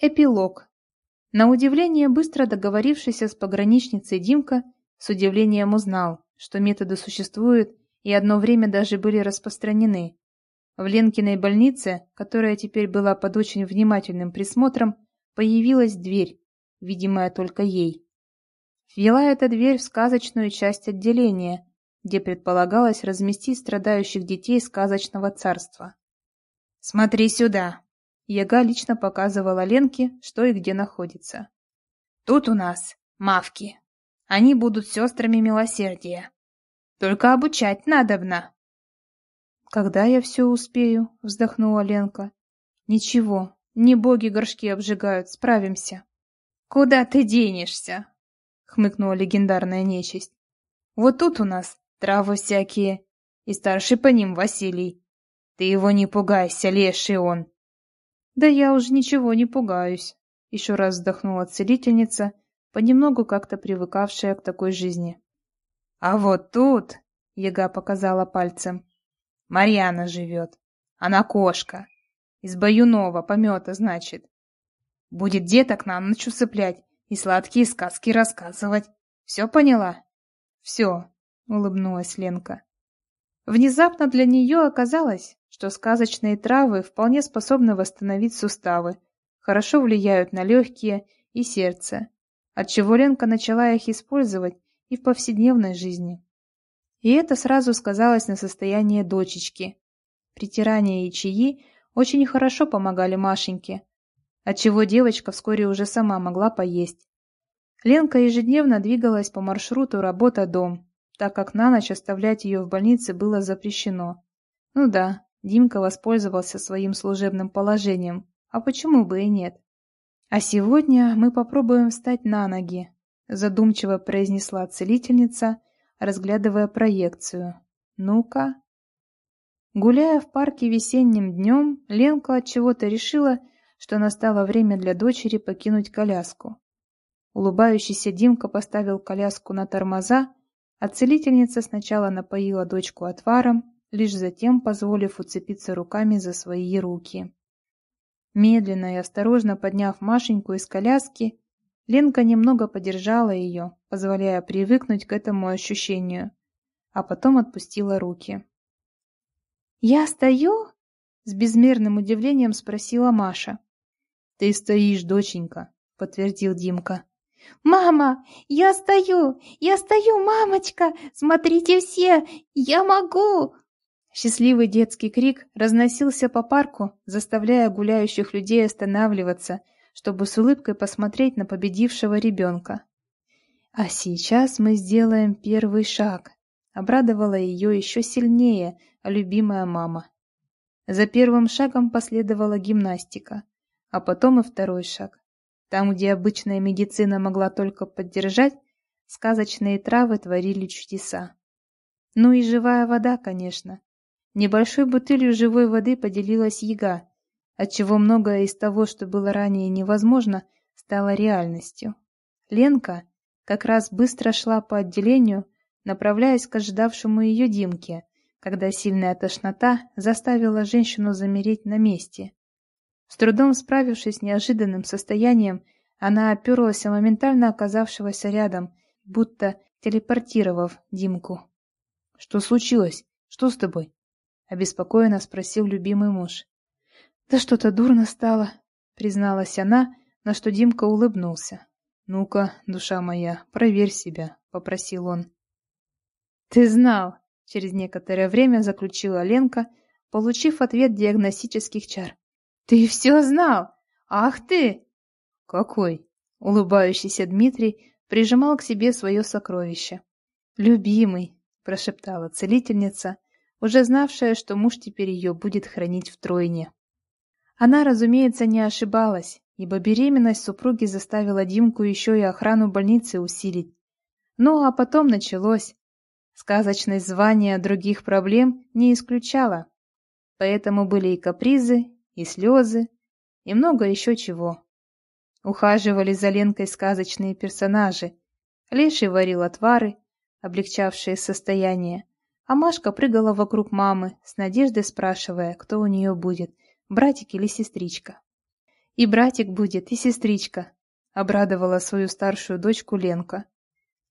Эпилог. На удивление, быстро договорившийся с пограничницей Димка, с удивлением узнал, что методы существуют и одно время даже были распространены. В Ленкиной больнице, которая теперь была под очень внимательным присмотром, появилась дверь, видимая только ей. Ввела эта дверь в сказочную часть отделения, где предполагалось разместить страдающих детей сказочного царства. «Смотри сюда!» Яга лично показывала Ленке, что и где находится. «Тут у нас мавки. Они будут сестрами милосердия. Только обучать надобно». «Когда я все успею?» — вздохнула Ленка. «Ничего, не боги горшки обжигают, справимся». «Куда ты денешься?» — хмыкнула легендарная нечисть. «Вот тут у нас травы всякие, и старший по ним Василий. Ты его не пугайся, леший он. «Да я уже ничего не пугаюсь», — еще раз вздохнула целительница, понемногу как-то привыкавшая к такой жизни. «А вот тут», — Яга показала пальцем, — «Марьяна живет. Она кошка. Из баюнова, помета, значит. Будет деток на ночь усыплять и сладкие сказки рассказывать. Все поняла?» «Все», — улыбнулась Ленка. Внезапно для нее оказалось, что сказочные травы вполне способны восстановить суставы, хорошо влияют на легкие и сердце, отчего Ленка начала их использовать и в повседневной жизни. И это сразу сказалось на состоянии дочечки. Притирание и чаи очень хорошо помогали Машеньке, отчего девочка вскоре уже сама могла поесть. Ленка ежедневно двигалась по маршруту работа-дом, так как на ночь оставлять ее в больнице было запрещено. Ну да, Димка воспользовался своим служебным положением, а почему бы и нет? «А сегодня мы попробуем встать на ноги», — задумчиво произнесла целительница, разглядывая проекцию. «Ну-ка». Гуляя в парке весенним днем, Ленка от чего-то решила, что настало время для дочери покинуть коляску. Улыбающийся Димка поставил коляску на тормоза, а целительница сначала напоила дочку отваром, лишь затем позволив уцепиться руками за свои руки. Медленно и осторожно подняв Машеньку из коляски, Ленка немного подержала ее, позволяя привыкнуть к этому ощущению, а потом отпустила руки. «Я стою?» — с безмерным удивлением спросила Маша. «Ты стоишь, доченька», — подтвердил Димка. «Мама, я стою! Я стою, мамочка! Смотрите все! Я могу!» Счастливый детский крик разносился по парку, заставляя гуляющих людей останавливаться, чтобы с улыбкой посмотреть на победившего ребенка. «А сейчас мы сделаем первый шаг», — обрадовала ее еще сильнее любимая мама. За первым шагом последовала гимнастика, а потом и второй шаг. Там, где обычная медицина могла только поддержать, сказочные травы творили чудеса. Ну и живая вода, конечно. Небольшой бутылью живой воды поделилась яга, отчего многое из того, что было ранее невозможно, стало реальностью. Ленка как раз быстро шла по отделению, направляясь к ожидавшему ее Димке, когда сильная тошнота заставила женщину замереть на месте. С трудом справившись с неожиданным состоянием, она оперлась о моментально оказавшегося рядом, будто телепортировав Димку. «Что случилось? Что с тобой?» — обеспокоенно спросил любимый муж. «Да что-то дурно стало», — призналась она, на что Димка улыбнулся. «Ну-ка, душа моя, проверь себя», — попросил он. «Ты знал», — через некоторое время заключила Ленка, получив ответ диагностических чар. «Ты все знал! Ах ты!» «Какой?» — улыбающийся Дмитрий прижимал к себе свое сокровище. «Любимый», — прошептала целительница, — уже знавшая, что муж теперь ее будет хранить в тройне. Она, разумеется, не ошибалась, ибо беременность супруги заставила Димку еще и охрану больницы усилить. Ну, а потом началось. Сказочность звания других проблем не исключала. Поэтому были и капризы, и слезы, и много еще чего. Ухаживали за Ленкой сказочные персонажи. Леший варил отвары, облегчавшие состояние, а Машка прыгала вокруг мамы, с надеждой спрашивая, кто у нее будет, братик или сестричка. И братик будет, и сестричка, обрадовала свою старшую дочку Ленка.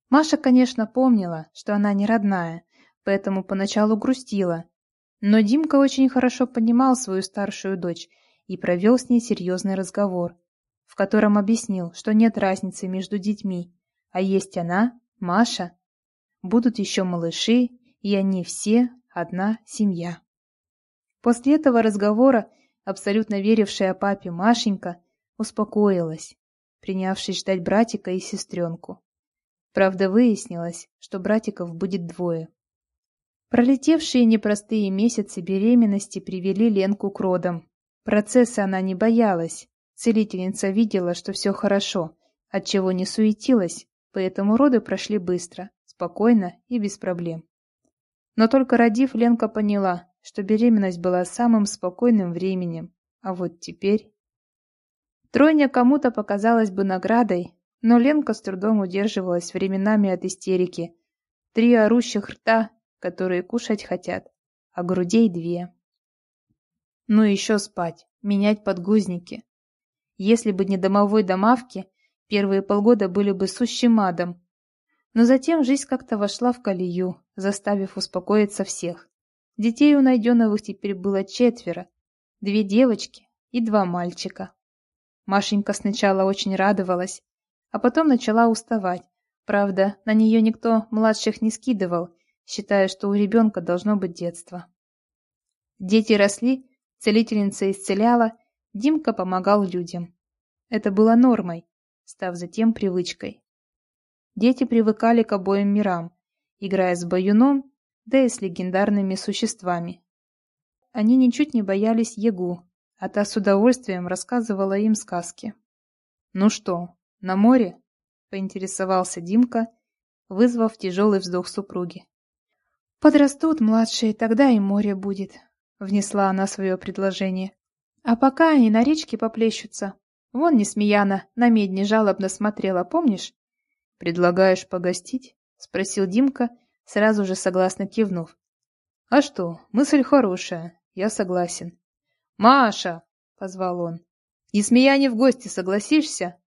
Маша, конечно, помнила, что она не родная, поэтому поначалу грустила. Но Димка очень хорошо понимал свою старшую дочь и провел с ней серьезный разговор, в котором объяснил, что нет разницы между детьми, а есть она, Маша. Будут еще малыши, и они все одна семья. После этого разговора абсолютно верившая папе Машенька успокоилась, принявшись ждать братика и сестренку. Правда, выяснилось, что братиков будет двое. Пролетевшие непростые месяцы беременности привели Ленку к родам. Процесса она не боялась. Целительница видела, что все хорошо, отчего не суетилась, поэтому роды прошли быстро, спокойно и без проблем. Но только родив, Ленка поняла, что беременность была самым спокойным временем, а вот теперь... Тройня кому-то показалась бы наградой, но Ленка с трудом удерживалась временами от истерики. Три орущих рта, которые кушать хотят, а грудей две. Ну еще спать, менять подгузники. Если бы не домовой домавки, первые полгода были бы сущим адом. Но затем жизнь как-то вошла в колею, заставив успокоиться всех. Детей у Найденовых теперь было четверо. Две девочки и два мальчика. Машенька сначала очень радовалась, а потом начала уставать. Правда, на нее никто младших не скидывал, считая, что у ребенка должно быть детство. Дети росли, целительница исцеляла, Димка помогал людям. Это было нормой, став затем привычкой. Дети привыкали к обоим мирам, играя с баюном да и с легендарными существами. Они ничуть не боялись Ягу, а та с удовольствием рассказывала им сказки. «Ну что, на море?» — поинтересовался Димка, вызвав тяжелый вздох супруги. «Подрастут младшие, тогда и море будет», — внесла она свое предложение. «А пока они на речке поплещутся. Вон Несмеяна на медне жалобно смотрела, помнишь?» «Предлагаешь погостить?» — спросил Димка, сразу же согласно кивнув. «А что, мысль хорошая, я согласен». «Маша!» — позвал он. «Несмеяне в гости согласишься?»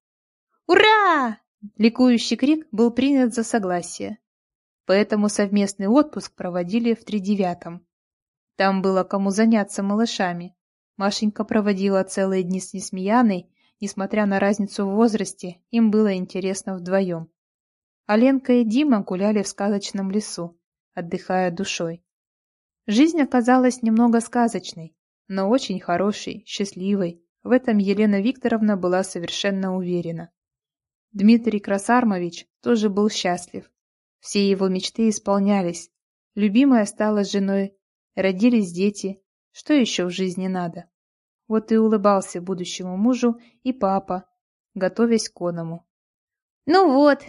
«Ура!» — ликующий крик был принят за согласие. Поэтому совместный отпуск проводили в тридевятом. Там было кому заняться малышами. Машенька проводила целые дни с Несмеяной, несмотря на разницу в возрасте, им было интересно вдвоем. Аленка и Дима гуляли в сказочном лесу, отдыхая душой. Жизнь оказалась немного сказочной, но очень хорошей, счастливой. В этом Елена Викторовна была совершенно уверена. Дмитрий Красармович тоже был счастлив. Все его мечты исполнялись. Любимая стала женой, родились дети. Что еще в жизни надо? Вот и улыбался будущему мужу и папа, готовясь к оному. «Ну вот,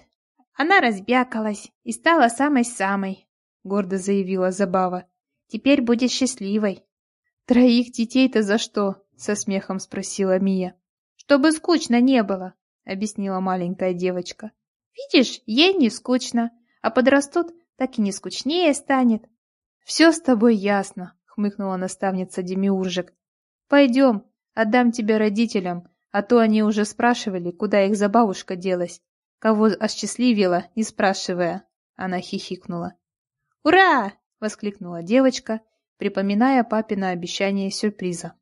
она разбякалась и стала самой-самой, гордо заявила Забава. Теперь будет счастливой. Троих детей-то за что? со смехом спросила Мия. Чтобы скучно не было, объяснила маленькая девочка. Видишь, ей не скучно, а подрастут, так и не скучнее станет. Все с тобой ясно, хмыкнула наставница Демиуржик. Пойдем, отдам тебя родителям, а то они уже спрашивали, куда их забавушка делась. Кого осчастливила, не спрашивая. Она хихикнула. «Ура!» — воскликнула девочка, припоминая папино обещание сюрприза.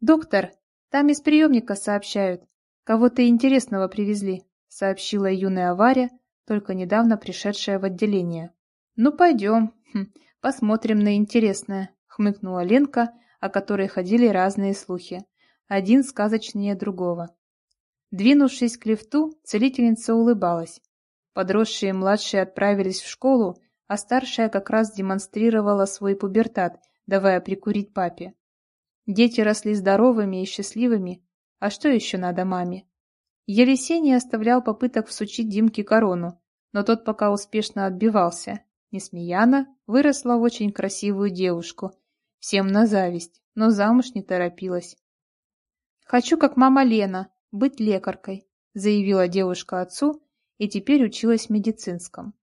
«Доктор, там из приемника сообщают. Кого-то интересного привезли», — сообщила юная Варя, только недавно пришедшая в отделение. «Ну, пойдем, хм, посмотрим на интересное», — хмыкнула Ленка, о которой ходили разные слухи. Один сказочнее другого. Двинувшись к лифту, целительница улыбалась. Подросшие младшие отправились в школу, а старшая как раз демонстрировала свой пубертат, давая прикурить папе. Дети росли здоровыми и счастливыми, а что еще надо маме? Елисей не оставлял попыток всучить Димке корону, но тот пока успешно отбивался. Несмеяна выросла в очень красивую девушку, всем на зависть, но замуж не торопилась. «Хочу, как мама Лена», быть лекаркой, заявила девушка отцу и теперь училась в медицинском.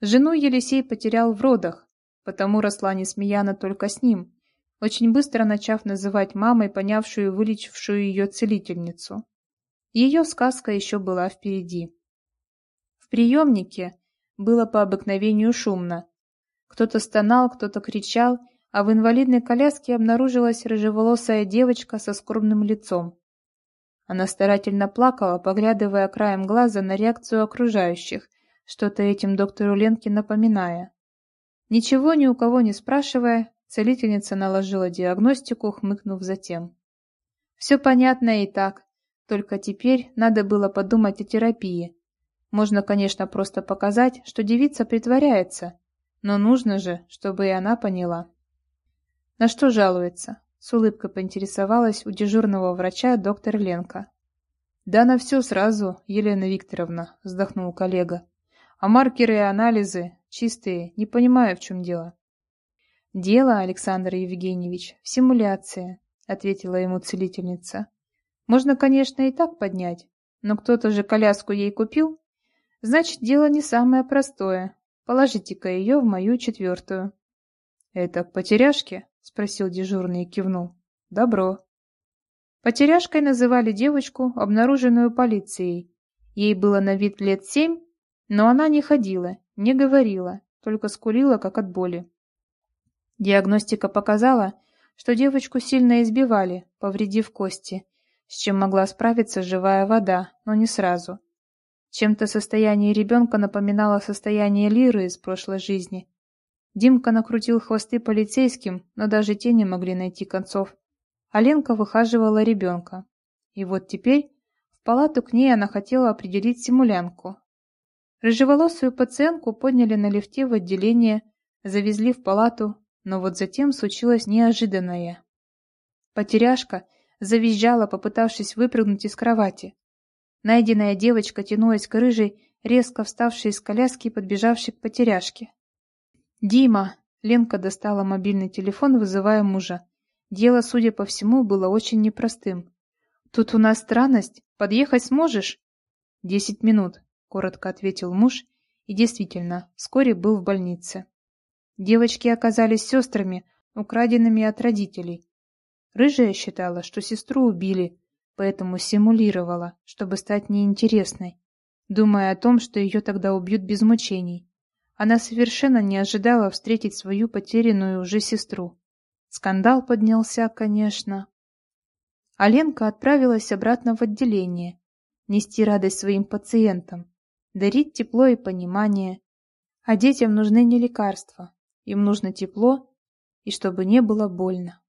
Жену Елисей потерял в родах, потому росла Несмеяна только с ним, очень быстро начав называть мамой понявшую и вылечившую ее целительницу. Ее сказка еще была впереди. В приемнике было по обыкновению шумно. Кто-то стонал, кто-то кричал, а в инвалидной коляске обнаружилась рыжеволосая девочка со скорбным лицом. Она старательно плакала, поглядывая краем глаза на реакцию окружающих, что-то этим доктору Ленке напоминая. Ничего ни у кого не спрашивая, целительница наложила диагностику, хмыкнув затем. Все понятно и так, только теперь надо было подумать о терапии. Можно, конечно, просто показать, что девица притворяется, но нужно же, чтобы и она поняла. На что жалуется? С улыбкой поинтересовалась у дежурного врача доктор Ленка. «Да на все сразу, Елена Викторовна», — вздохнул коллега. «А маркеры и анализы чистые, не понимаю, в чем дело». «Дело, Александр Евгеньевич, в симуляции», — ответила ему целительница. «Можно, конечно, и так поднять, но кто-то же коляску ей купил. Значит, дело не самое простое. Положите-ка ее в мою четвертую». «Это к потеряшке?» — спросил дежурный и кивнул. «Добро». Потеряшкой называли девочку, обнаруженную полицией. Ей было на вид лет семь, но она не ходила, не говорила, только скулила, как от боли. Диагностика показала, что девочку сильно избивали, повредив кости, с чем могла справиться живая вода, но не сразу. Чем-то состояние ребенка напоминало состояние Лиры из прошлой жизни, Димка накрутил хвосты полицейским, но даже те не могли найти концов. Аленка выхаживала ребенка. И вот теперь в палату к ней она хотела определить симулянку. Рыжеволосую пациентку подняли на лифте в отделение, завезли в палату, но вот затем случилось неожиданное. Потеряшка завизжала, попытавшись выпрыгнуть из кровати. Найденная девочка тянулась к рыжей, резко вставшей из коляски и подбежавшей к потеряшке. «Дима!» — Ленка достала мобильный телефон, вызывая мужа. Дело, судя по всему, было очень непростым. «Тут у нас странность. Подъехать сможешь?» «Десять минут», — коротко ответил муж, и действительно, вскоре был в больнице. Девочки оказались сестрами, украденными от родителей. Рыжая считала, что сестру убили, поэтому симулировала, чтобы стать неинтересной, думая о том, что ее тогда убьют без мучений. Она совершенно не ожидала встретить свою потерянную уже сестру. Скандал поднялся, конечно. Аленка отправилась обратно в отделение, нести радость своим пациентам, дарить тепло и понимание. А детям нужны не лекарства, им нужно тепло и чтобы не было больно.